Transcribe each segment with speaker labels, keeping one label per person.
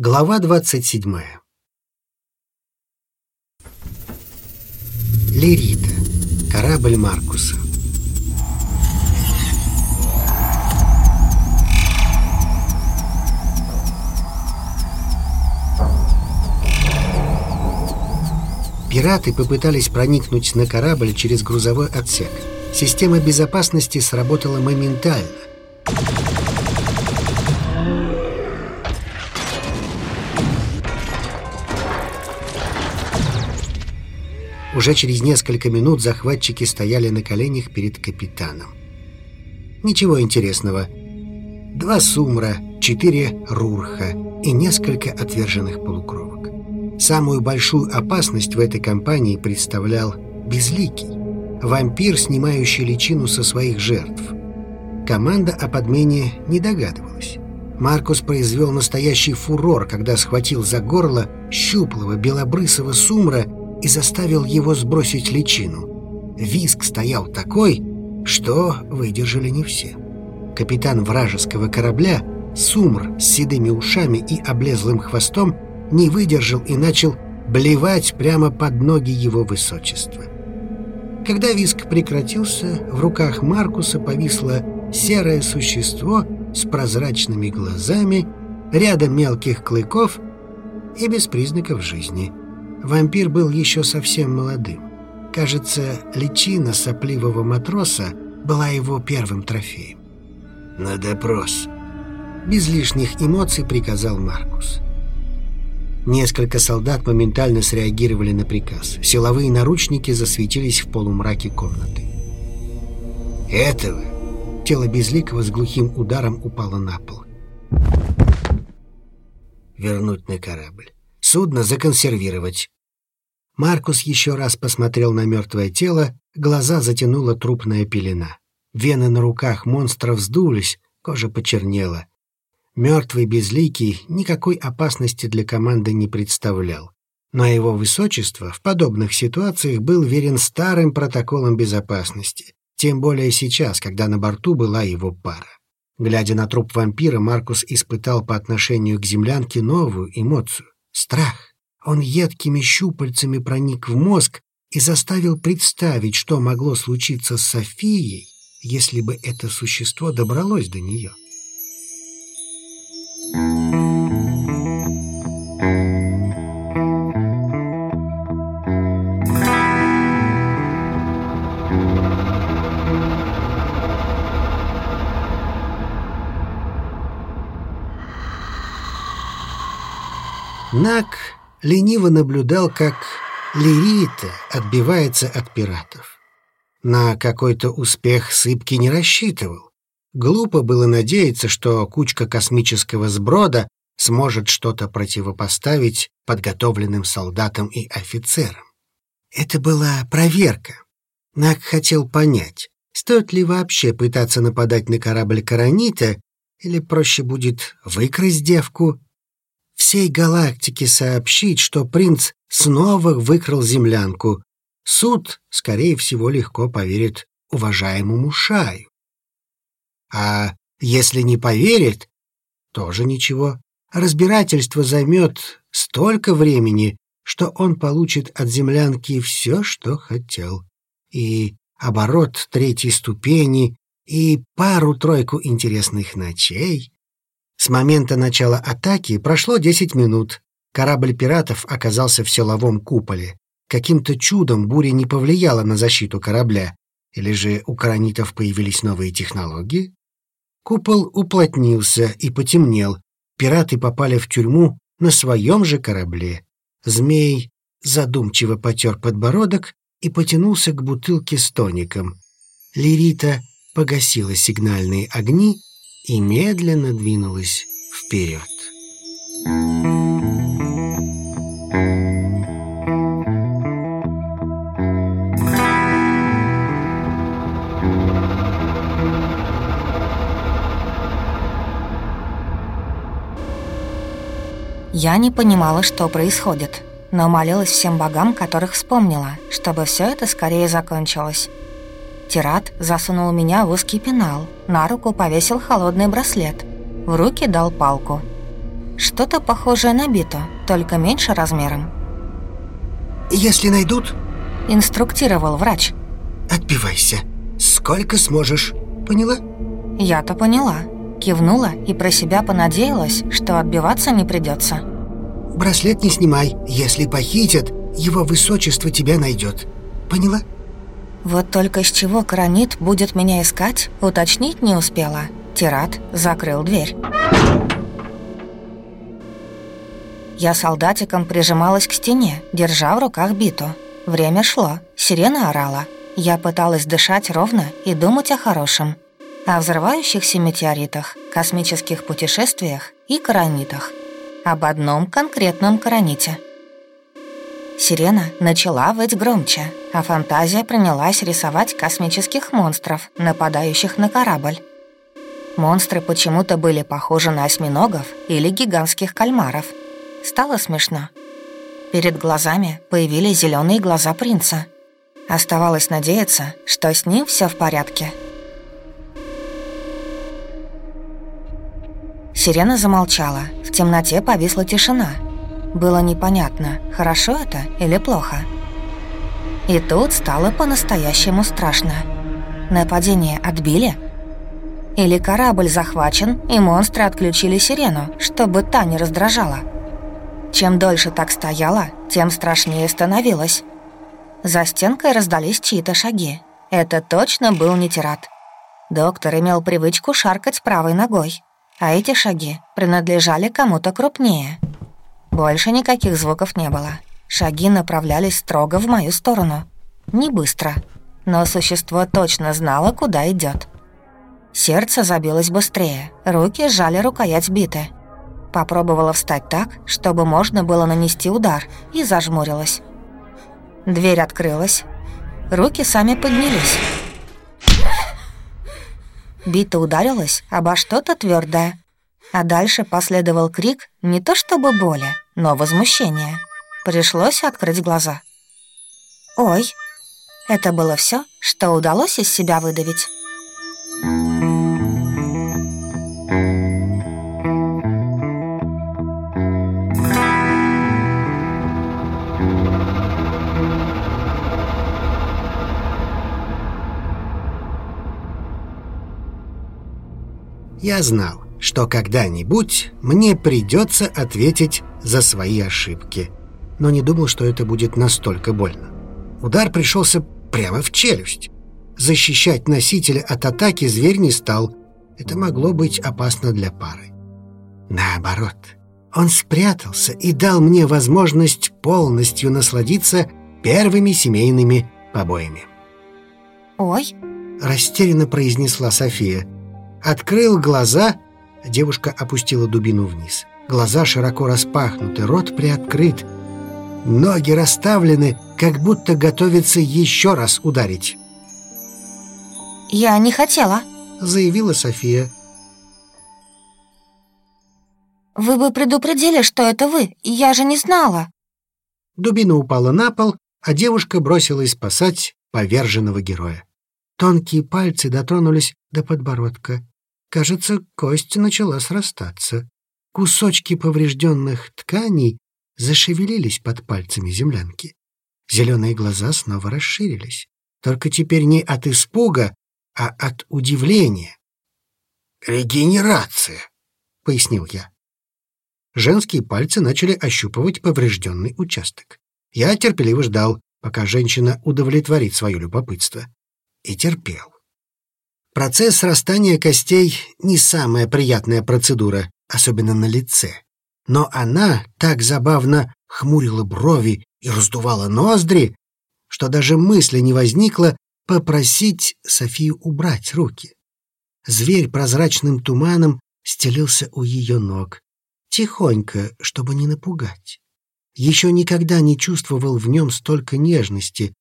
Speaker 1: Глава 27. Лирита. Корабль Маркуса. Пираты попытались проникнуть на корабль через грузовой отсек. Система безопасности сработала моментально. Уже через несколько минут захватчики стояли на коленях перед капитаном. Ничего интересного. Два сумра, четыре рурха и несколько отверженных полукровок. Самую большую опасность в этой компании представлял Безликий, вампир, снимающий личину со своих жертв. Команда о подмене не догадывалась. Маркус произвел настоящий фурор, когда схватил за горло щуплого белобрысого сумра и заставил его сбросить личину. Виск стоял такой, что выдержали не все. Капитан вражеского корабля, Сумр с седыми ушами и облезлым хвостом, не выдержал и начал блевать прямо под ноги его высочества. Когда виск прекратился, в руках Маркуса повисло серое существо с прозрачными глазами, рядом мелких клыков и без признаков жизни – Вампир был еще совсем молодым. Кажется, личина сопливого матроса была его первым трофеем. «На допрос!» Без лишних эмоций приказал Маркус. Несколько солдат моментально среагировали на приказ. Силовые наручники засветились в полумраке комнаты. «Этого!» Тело Безликого с глухим ударом упало на пол. «Вернуть на корабль. Судно законсервировать. Маркус еще раз посмотрел на мертвое тело, глаза затянула трупная пелена. Вены на руках монстра вздулись, кожа почернела. Мертвый безликий никакой опасности для команды не представлял. Но его высочество в подобных ситуациях был верен старым протоколам безопасности, тем более сейчас, когда на борту была его пара. Глядя на труп вампира, Маркус испытал по отношению к землянке новую эмоцию страх. Он едкими щупальцами проник в мозг и заставил представить, что могло случиться с Софией, если бы это существо добралось до нее. Нак лениво наблюдал, как Лирита отбивается от пиратов. На какой-то успех Сыпки не рассчитывал. Глупо было надеяться, что кучка космического сброда сможет что-то противопоставить подготовленным солдатам и офицерам. Это была проверка. Нак хотел понять, стоит ли вообще пытаться нападать на корабль Каранита, или проще будет выкрасть девку всей галактике сообщить, что принц снова выкрал землянку. Суд, скорее всего, легко поверит уважаемому Шаю. А если не поверит, тоже ничего. Разбирательство займет столько времени, что он получит от землянки все, что хотел. И оборот третьей ступени, и пару-тройку интересных ночей. С момента начала атаки прошло 10 минут. Корабль пиратов оказался в силовом куполе. Каким-то чудом буря не повлияла на защиту корабля. Или же у коронитов появились новые технологии? Купол уплотнился и потемнел. Пираты попали в тюрьму на своем же корабле. Змей задумчиво потер подбородок и потянулся к бутылке с тоником. Лирита погасила сигнальные огни и медленно двинулась вперед.
Speaker 2: Я не понимала, что происходит, но молилась всем богам, которых вспомнила, чтобы все это скорее закончилось. Тират засунул меня в узкий пенал, на руку повесил холодный браслет, в руки дал палку. Что что-то похожее на биту, только меньше размером.
Speaker 1: «Если найдут...»
Speaker 2: — инструктировал врач.
Speaker 1: «Отбивайся. Сколько сможешь. Поняла?»
Speaker 2: Я-то поняла. Кивнула и про себя понадеялась, что отбиваться не придется.
Speaker 1: «Браслет не снимай. Если похитят, его высочество тебя найдет. Поняла?»
Speaker 2: Вот только с чего Каранит будет меня искать, уточнить не успела. Тират закрыл дверь. Я солдатиком прижималась к стене, держа в руках биту. Время шло, сирена орала. Я пыталась дышать ровно и думать о хорошем. О взрывающихся метеоритах, космических путешествиях и коронитах. Об одном конкретном короните. Сирена начала выть громче, а фантазия принялась рисовать космических монстров, нападающих на корабль. Монстры почему-то были похожи на осьминогов или гигантских кальмаров. Стало смешно. Перед глазами появились зеленые глаза принца. Оставалось надеяться, что с ним все в порядке. Сирена замолчала. В темноте повисла тишина. Было непонятно, хорошо это или плохо. И тут стало по-настоящему страшно. Нападение отбили? Или корабль захвачен, и монстры отключили сирену, чтобы та не раздражала? Чем дольше так стояла, тем страшнее становилось. За стенкой раздались чьи-то шаги. Это точно был не тират. Доктор имел привычку шаркать правой ногой, а эти шаги принадлежали кому-то крупнее. Больше никаких звуков не было. Шаги направлялись строго в мою сторону. Не быстро, но существо точно знало, куда идет. Сердце забилось быстрее, руки сжали рукоять биты. Попробовала встать так, чтобы можно было нанести удар, и зажмурилась. Дверь открылась. Руки сами поднялись. Бита ударилась обо что-то твердое, а дальше последовал крик не то чтобы боли, но возмущения. Пришлось открыть глаза. «Ой!» Это было все, что удалось из себя выдавить.
Speaker 1: Я знал, что когда-нибудь мне придется ответить за свои ошибки, но не думал, что это будет настолько больно. Удар пришелся прямо в челюсть. Защищать носителя от атаки зверь не стал. Это могло быть опасно для пары. Наоборот, он спрятался и дал мне возможность полностью насладиться первыми семейными побоями.
Speaker 2: «Ой!»
Speaker 1: – растерянно произнесла София. Открыл глаза, девушка опустила дубину вниз. Глаза широко распахнуты, рот приоткрыт. Ноги расставлены, как будто готовится еще раз ударить.
Speaker 2: «Я не хотела», —
Speaker 1: заявила София.
Speaker 2: «Вы бы предупредили, что это вы, я же не знала».
Speaker 1: Дубина упала на пол, а девушка бросилась спасать поверженного героя. Тонкие пальцы дотронулись до подбородка. Кажется, кость начала срастаться. Кусочки поврежденных тканей зашевелились под пальцами землянки. Зеленые глаза снова расширились. Только теперь не от испуга, а от удивления. «Регенерация», — пояснил я. Женские пальцы начали ощупывать поврежденный участок. Я терпеливо ждал, пока женщина удовлетворит свое любопытство. И терпел. Процесс растания костей — не самая приятная процедура, особенно на лице. Но она так забавно хмурила брови и раздувала ноздри, что даже мысли не возникло попросить Софию убрать руки. Зверь прозрачным туманом стелился у ее ног, тихонько, чтобы не напугать. Еще никогда не чувствовал в нем столько нежности.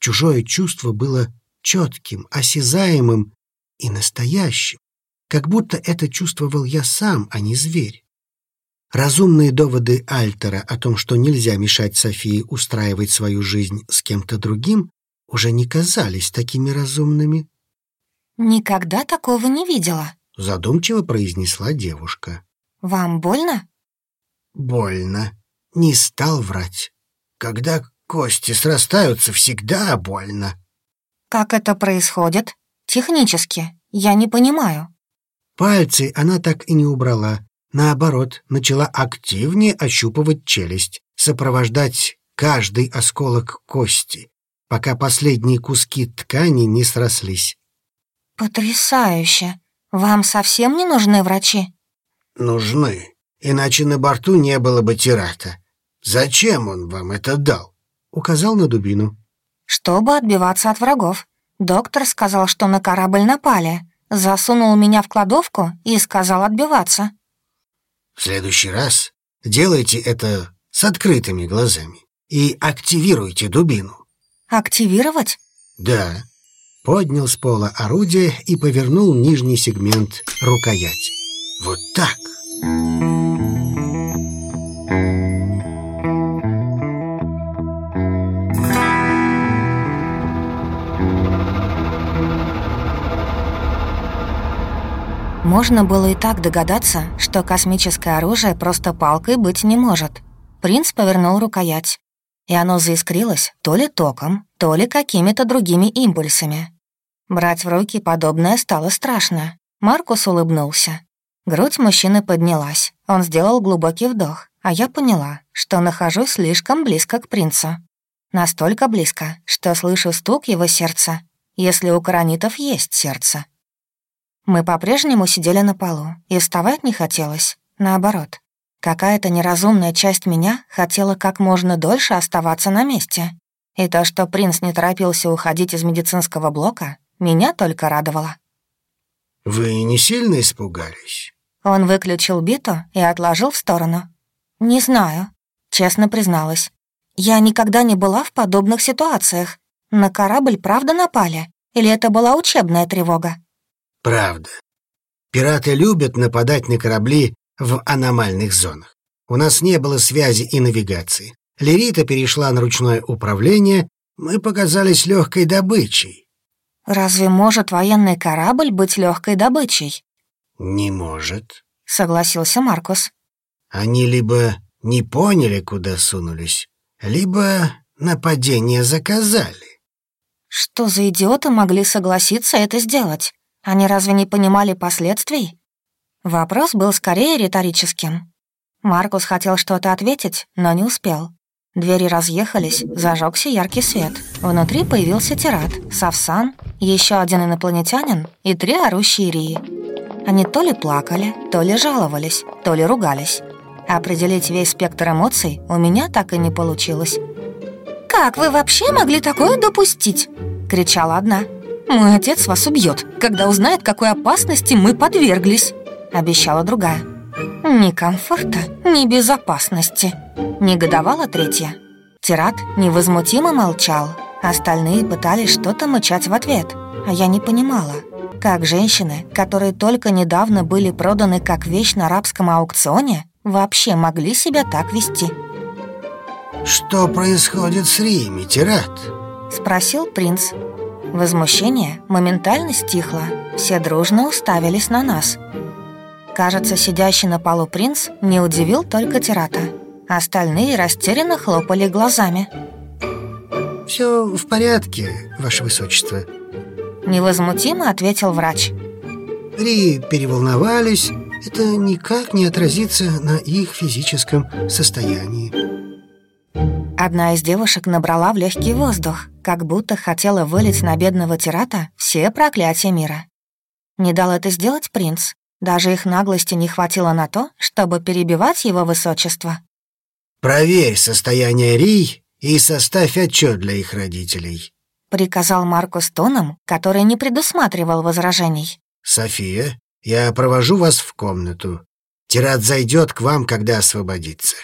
Speaker 1: Чужое чувство было четким, осязаемым и настоящим, как будто это чувствовал я сам, а не зверь. Разумные доводы Альтера о том, что нельзя мешать Софии устраивать свою жизнь с кем-то другим, уже не казались такими разумными.
Speaker 2: «Никогда такого не видела», —
Speaker 1: задумчиво произнесла девушка.
Speaker 2: «Вам больно?»
Speaker 1: больно. Не стал врать. Когда кости срастаются, всегда больно.
Speaker 2: Как это происходит? Технически. Я не понимаю.
Speaker 1: Пальцы она так и не убрала. Наоборот, начала активнее ощупывать челюсть, сопровождать каждый осколок кости, пока последние куски ткани не срослись.
Speaker 2: «Потрясающе! Вам совсем не нужны врачи?»
Speaker 1: «Нужны, иначе на борту не было бы тирата. Зачем он вам это дал?» Указал на дубину.
Speaker 2: «Чтобы отбиваться от врагов. Доктор сказал, что на корабль напали. Засунул меня в кладовку и сказал отбиваться».
Speaker 1: В следующий раз делайте это с открытыми глазами и активируйте дубину.
Speaker 2: Активировать?
Speaker 1: Да. Поднял с пола орудие и повернул нижний сегмент рукояти. Вот так.
Speaker 2: Можно было и так догадаться, что космическое оружие просто палкой быть не может. Принц повернул рукоять, и оно заискрилось то ли током, то ли какими-то другими импульсами. Брать в руки подобное стало страшно. Маркус улыбнулся. Грудь мужчины поднялась. Он сделал глубокий вдох, а я поняла, что нахожусь слишком близко к принцу. Настолько близко, что слышу стук его сердца, если у коронитов есть сердце. Мы по-прежнему сидели на полу, и вставать не хотелось. Наоборот, какая-то неразумная часть меня хотела как можно дольше оставаться на месте. И то, что принц не торопился уходить из медицинского блока, меня только радовало.
Speaker 1: «Вы не сильно испугались?»
Speaker 2: Он выключил биту и отложил в сторону. «Не знаю», — честно призналась. «Я никогда не была в подобных ситуациях. На корабль правда напали? Или это была учебная тревога?»
Speaker 1: Правда. Пираты любят нападать на корабли в аномальных зонах. У нас не было связи и навигации. Лерита перешла на ручное управление, мы показались легкой добычей.
Speaker 2: Разве может военный корабль быть легкой добычей?
Speaker 1: Не может,
Speaker 2: согласился Маркус.
Speaker 1: Они либо не поняли, куда сунулись, либо нападение заказали.
Speaker 2: Что за идиоты могли согласиться это сделать? Они разве не понимали последствий? Вопрос был скорее риторическим. Маркус хотел что-то ответить, но не успел. Двери разъехались, зажегся яркий свет. Внутри появился Тират, Савсан, еще один инопланетянин и три орущие Рии. Они то ли плакали, то ли жаловались, то ли ругались. Определить весь спектр эмоций у меня так и не получилось. «Как вы вообще могли такое допустить?» — кричала одна. «Мой отец вас убьет, когда узнает, какой опасности мы подверглись», — обещала другая. «Ни комфорта, ни безопасности», — негодовала третья. Тират невозмутимо молчал. Остальные пытались что-то мычать в ответ, а я не понимала, как женщины, которые только недавно были проданы как вещь на арабском аукционе, вообще могли себя так вести.
Speaker 1: «Что происходит с Рими, Тират?»
Speaker 2: — спросил принц, Возмущение моментально стихло, все дружно уставились на нас. Кажется, сидящий на полу принц не удивил только Тирата. Остальные растерянно хлопали глазами.
Speaker 1: «Все в порядке, ваше высочество», —
Speaker 2: невозмутимо ответил врач.
Speaker 1: «Ри переволновались, это никак не отразится на их физическом состоянии».
Speaker 2: Одна из девушек набрала в легкий воздух, как будто хотела вылить на бедного тирата все проклятия мира. Не дал это сделать принц. Даже их наглости не хватило на то, чтобы перебивать его высочество.
Speaker 1: «Проверь состояние Рий и составь отчет для их родителей», —
Speaker 2: приказал Маркус тоном, который не предусматривал возражений.
Speaker 1: «София, я провожу вас в комнату. Тират зайдет к вам, когда освободится».